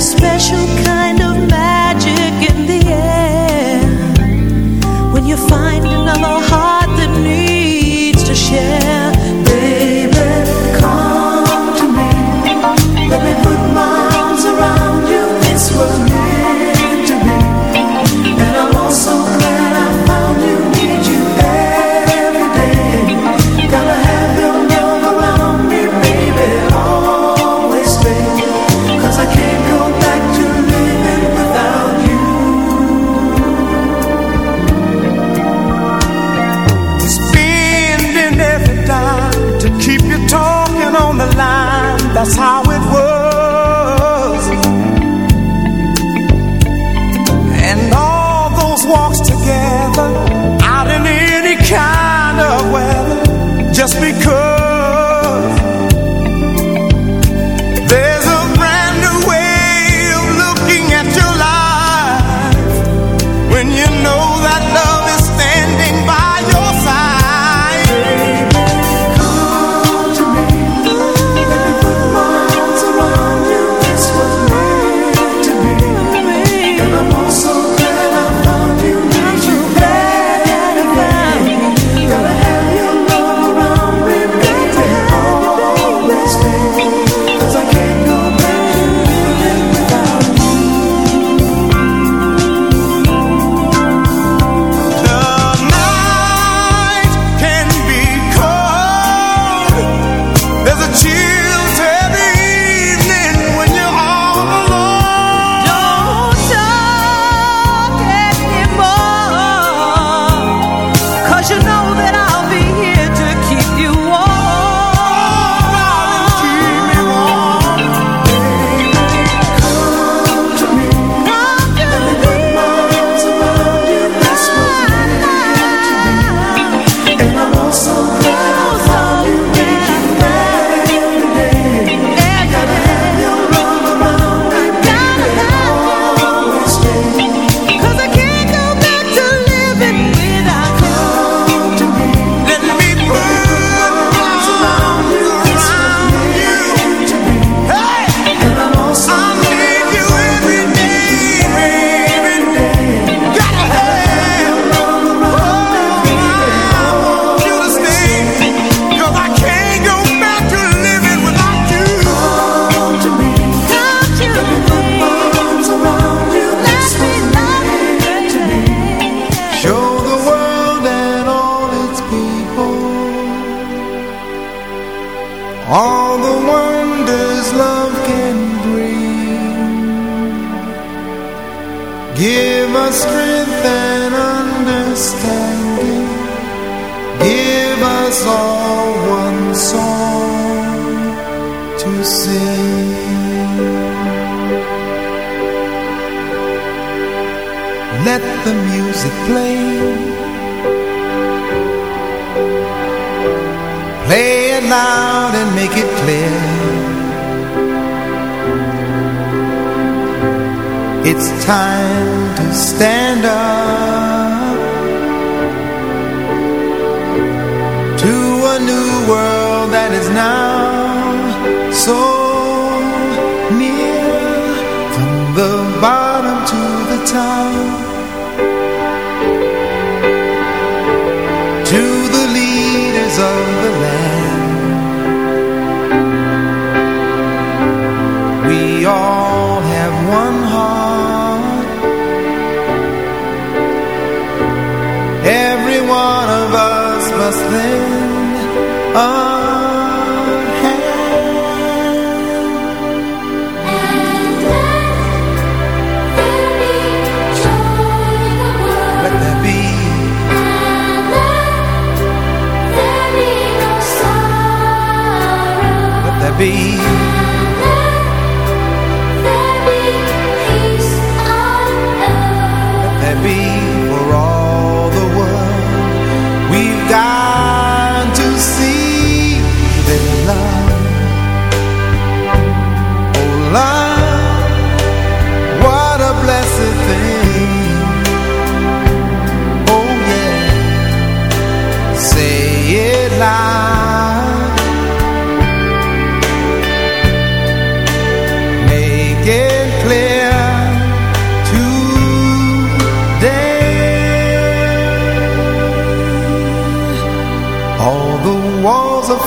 special kind.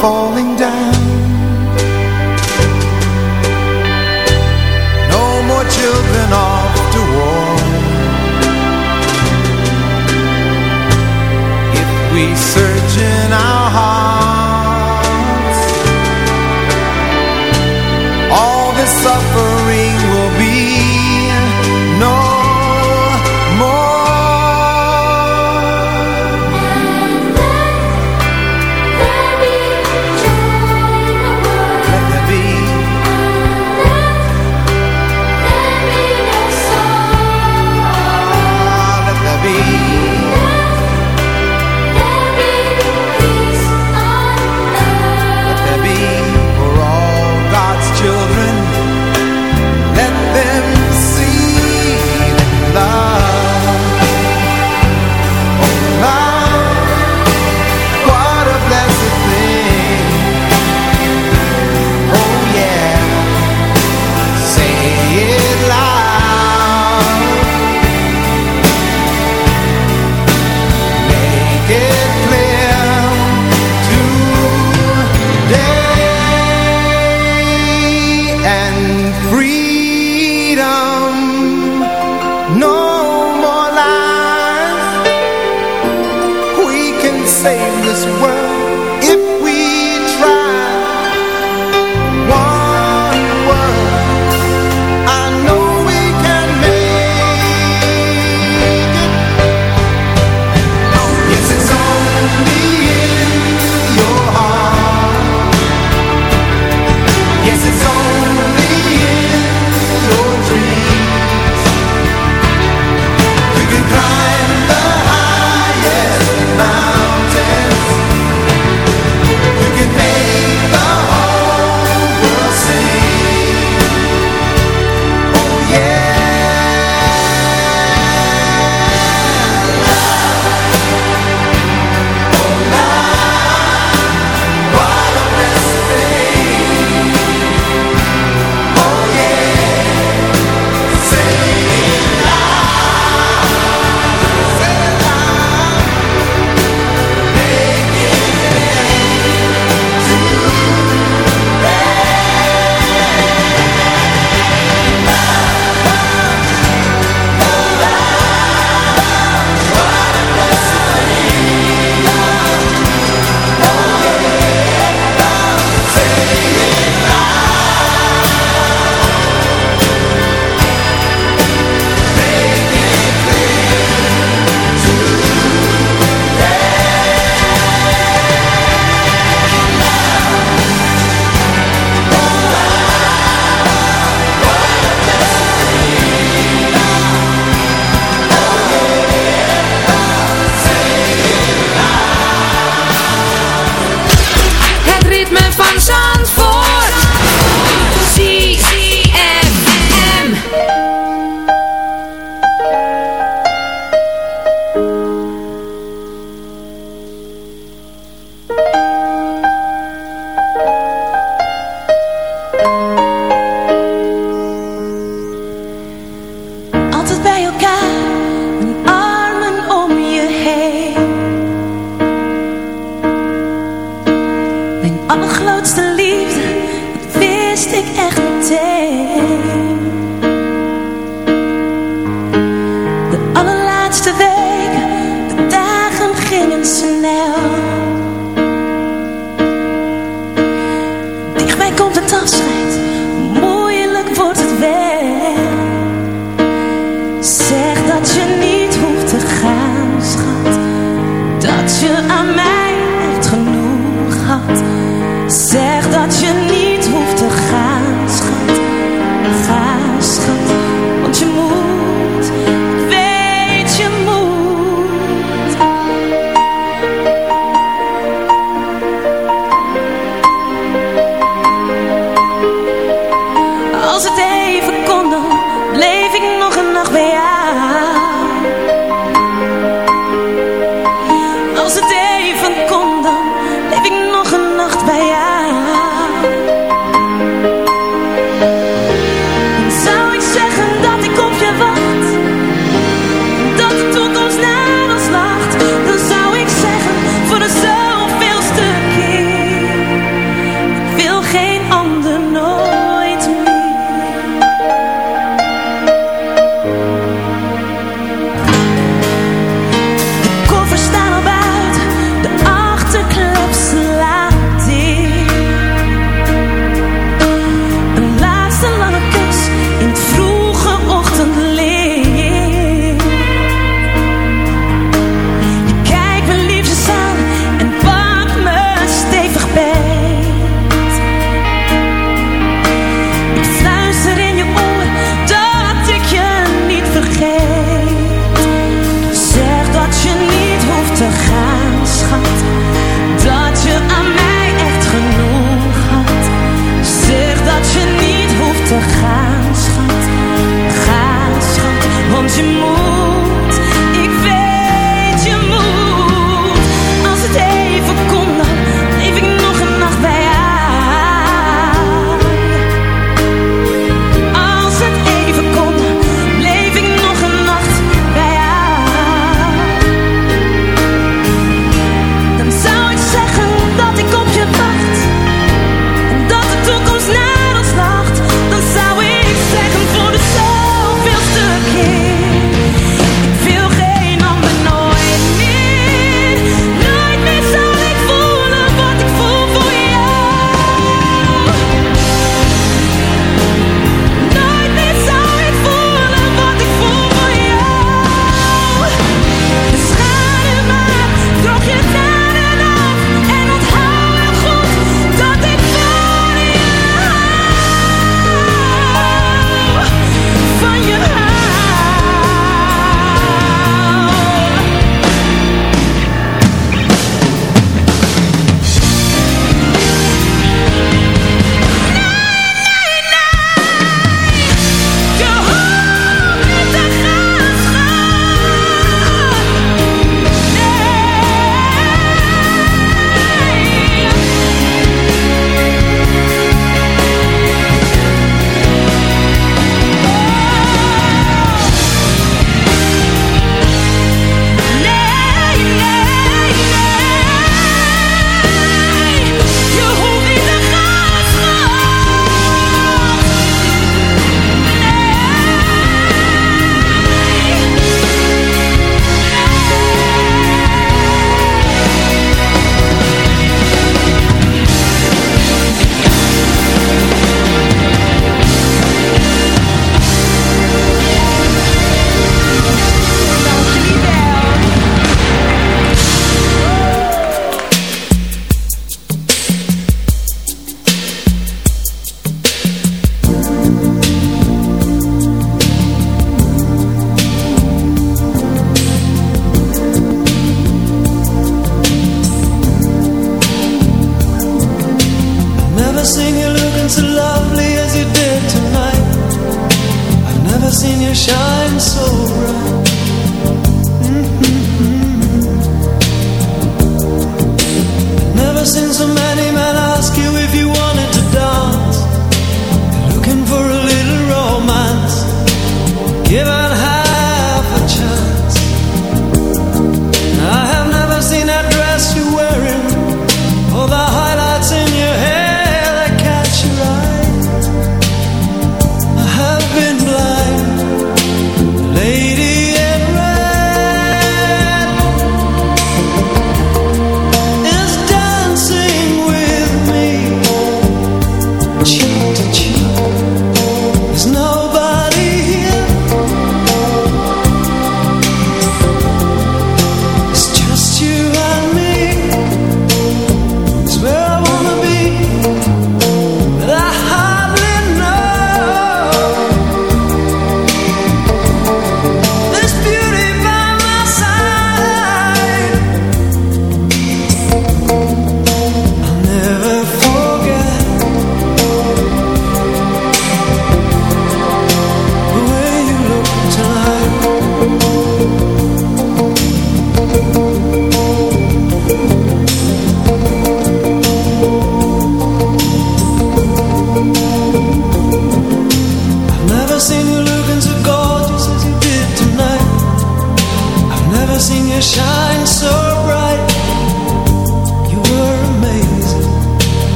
Falling down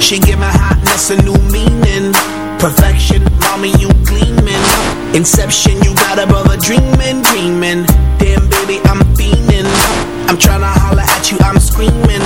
She give my hotness a new meaning. Perfection, mommy, you gleaming. Inception, you got above a dreaming, dreaming. Damn, baby, I'm fiending. I'm trying to holler at you, I'm screaming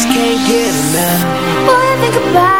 just can't get enough. Boy, I think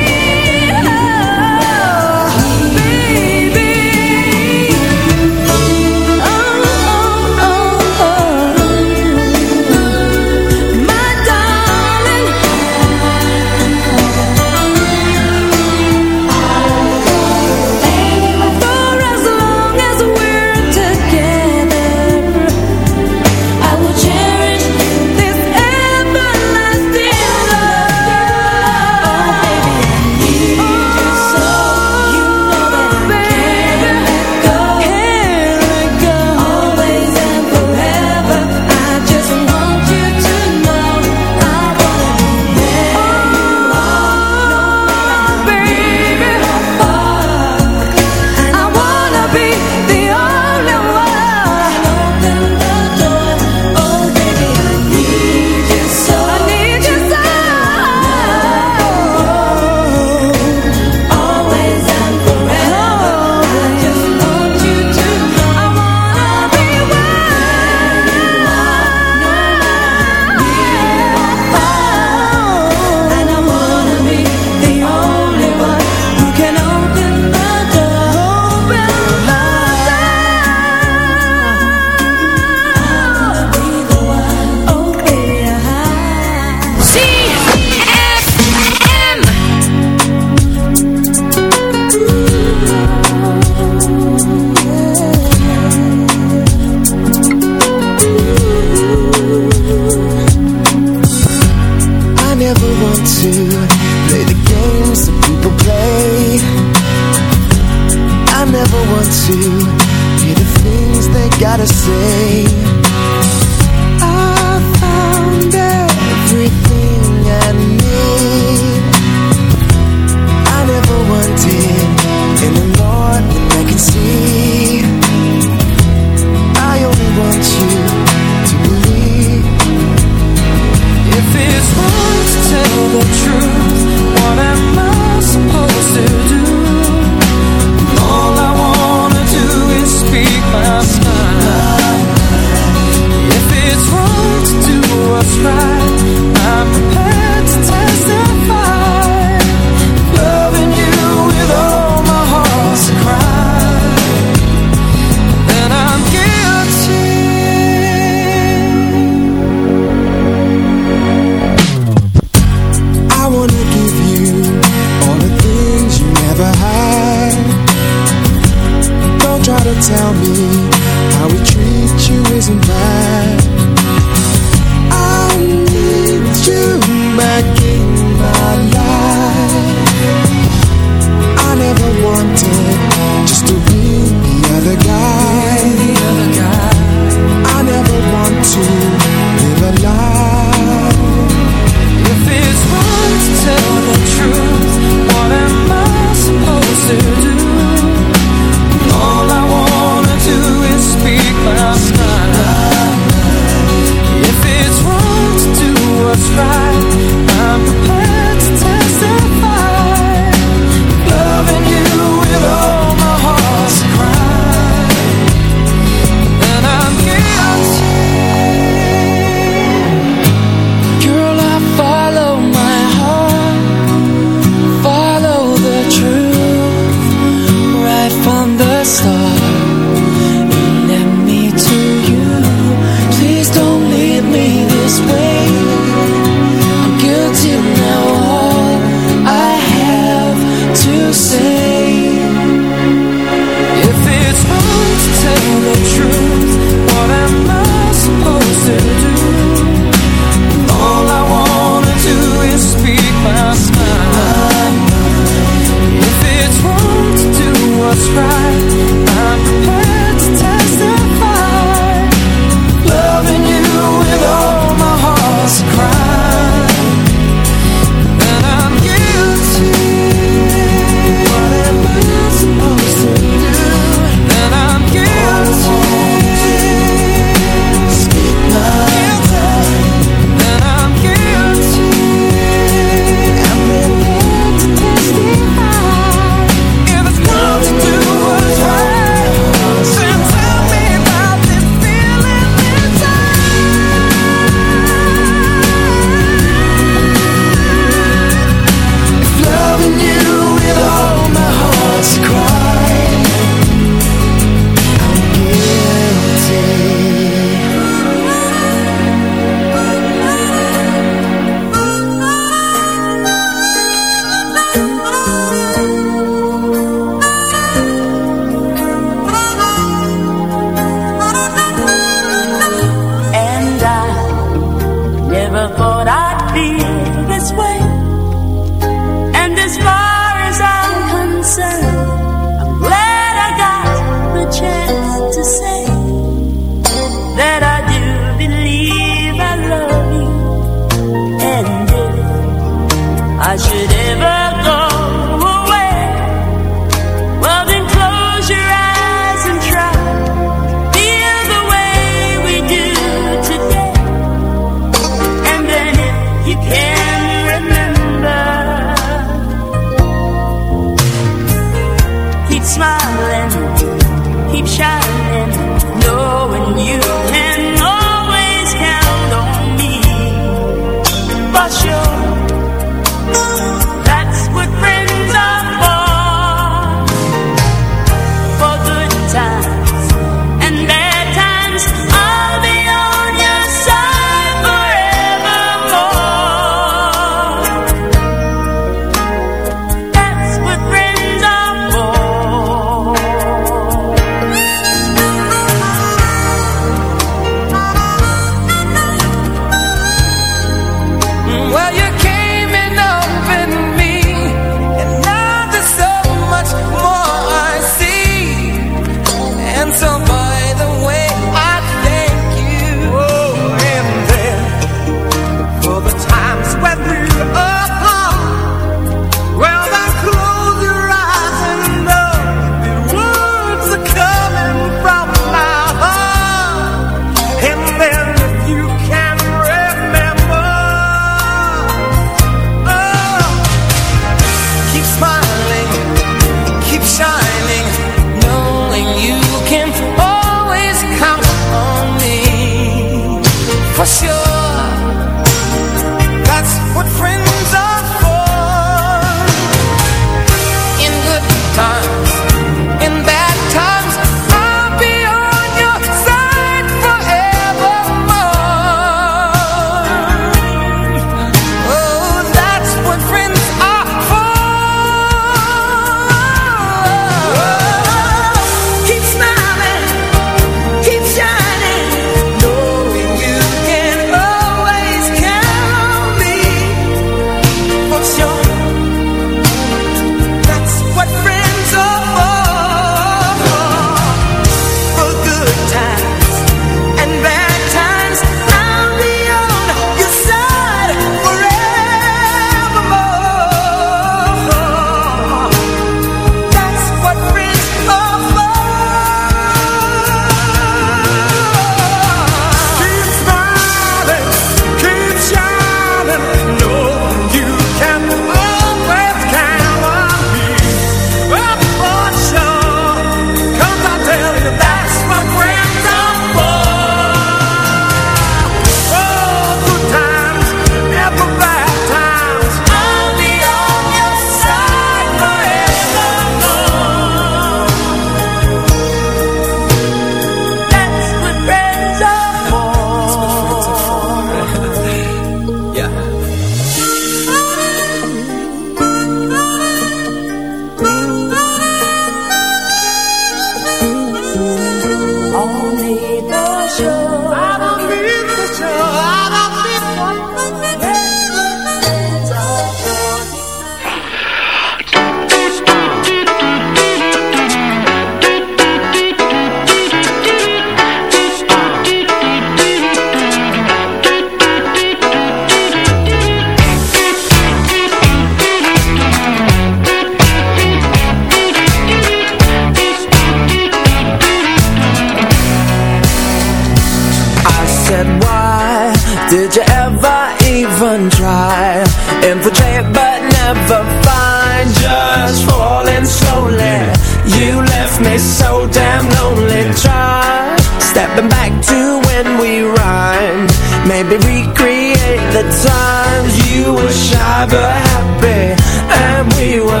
And we were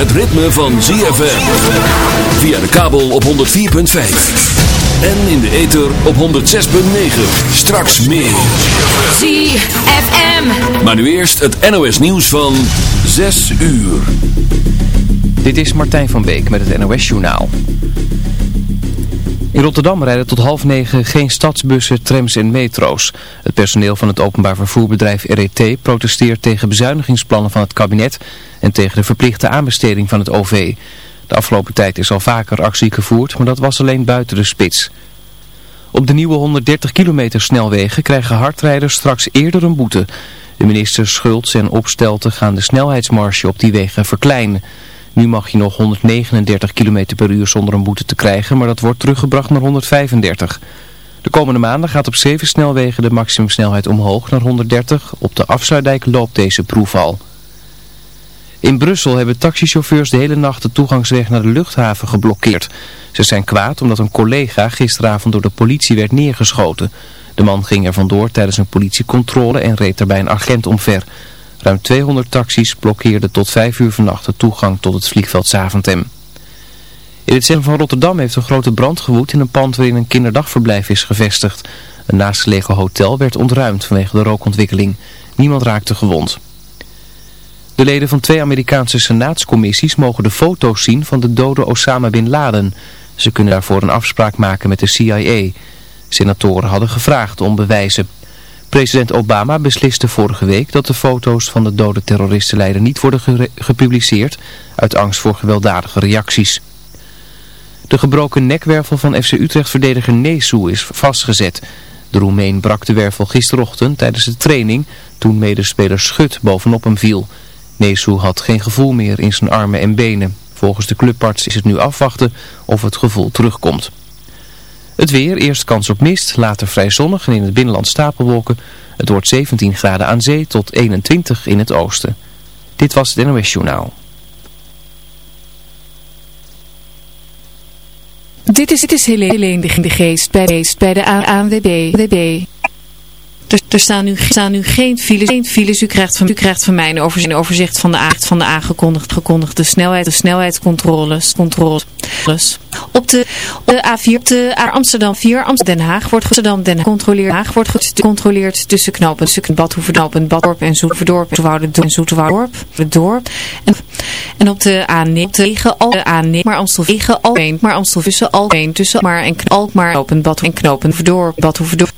het ritme van ZFM. Via de kabel op 104.5. En in de ether op 106.9. Straks meer. ZFM. Maar nu eerst het NOS nieuws van 6 uur. Dit is Martijn van Beek met het NOS Journaal. In Rotterdam rijden tot half negen geen stadsbussen, trams en metro's. Personeel van het openbaar vervoerbedrijf RET protesteert tegen bezuinigingsplannen van het kabinet en tegen de verplichte aanbesteding van het OV. De afgelopen tijd is al vaker actie gevoerd, maar dat was alleen buiten de spits. Op de nieuwe 130 kilometer snelwegen krijgen hardrijders straks eerder een boete. De ministers Schultz en Opstelten gaan de snelheidsmarge op die wegen verkleinen. Nu mag je nog 139 km per uur zonder een boete te krijgen, maar dat wordt teruggebracht naar 135. De komende maanden gaat op zeven snelwegen de maximumsnelheid omhoog naar 130. Op de Afsluitdijk loopt deze proef al. In Brussel hebben taxichauffeurs de hele nacht de toegangsweg naar de luchthaven geblokkeerd. Ze zijn kwaad omdat een collega gisteravond door de politie werd neergeschoten. De man ging er vandoor tijdens een politiecontrole en reed daarbij een agent omver. Ruim 200 taxis blokkeerden tot 5 uur vannacht de toegang tot het vliegveld Zaventem. In het centrum van Rotterdam heeft een grote brand gewoed in een pand waarin een kinderdagverblijf is gevestigd. Een naastgelegen hotel werd ontruimd vanwege de rookontwikkeling. Niemand raakte gewond. De leden van twee Amerikaanse senaatscommissies mogen de foto's zien van de dode Osama Bin Laden. Ze kunnen daarvoor een afspraak maken met de CIA. Senatoren hadden gevraagd om bewijzen. President Obama besliste vorige week dat de foto's van de dode terroristenleider niet worden ge gepubliceerd uit angst voor gewelddadige reacties. De gebroken nekwervel van FC Utrecht-verdediger Nesu is vastgezet. De Roemeen brak de wervel gisterochtend tijdens de training toen medespeler Schut bovenop hem viel. Nesu had geen gevoel meer in zijn armen en benen. Volgens de clubarts is het nu afwachten of het gevoel terugkomt. Het weer, eerst kans op mist, later vrij zonnig en in het binnenland stapelwolken. Het wordt 17 graden aan zee tot 21 in het oosten. Dit was het NOS Journaal. Dit is, dit is Helene de, de Geest bij, geest bij de ANWB. Er, staan, nu, staan nu geen files. Geen files. U, krijgt van, u krijgt van mij een overzicht, van de, van de snelheid, de snelheidscontroles. Controles. Op de, de A4, op de A Amsterdam 4, Amsterdam Den Haag wordt Amsterdam Den Haag. Haag wordt gecontroleerd tussen knopen, tussen Badhoevedorp en Badorp en Zoeterwoudendorp en Zoeterwoudendorp. Dorp. En, en op de A9, op de 9, al de A9, maar Amstelveen, Almeen, maar Amstelvissen, Almeen, tussen maar en Alkmaar, knopen, Bad en knopen, Verdorp, Badhoevedorp.